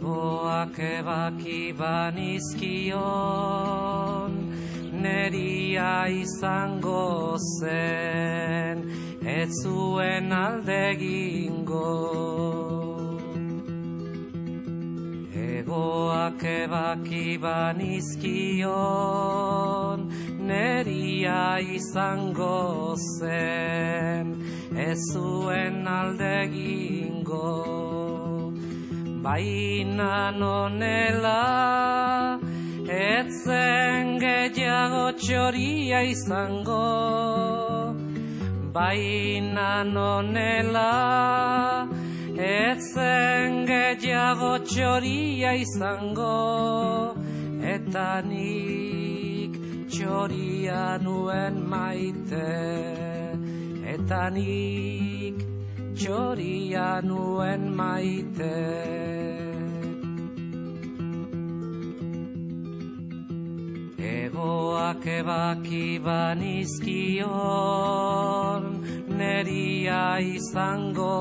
Egoak ebaki banizkion, neria izango zen, ez zuen aldegingo. Egoak ebaki banizkion, neria izango zen, ez zuen aldegingo. Baina nonela, etzen gehiago txoria izango. Baina nonela, etzen gehiago txoria izango. Eta nik txoria nuen maite. Eta nik txoria nuen maite. Egoak ebaki banizkion, neria izango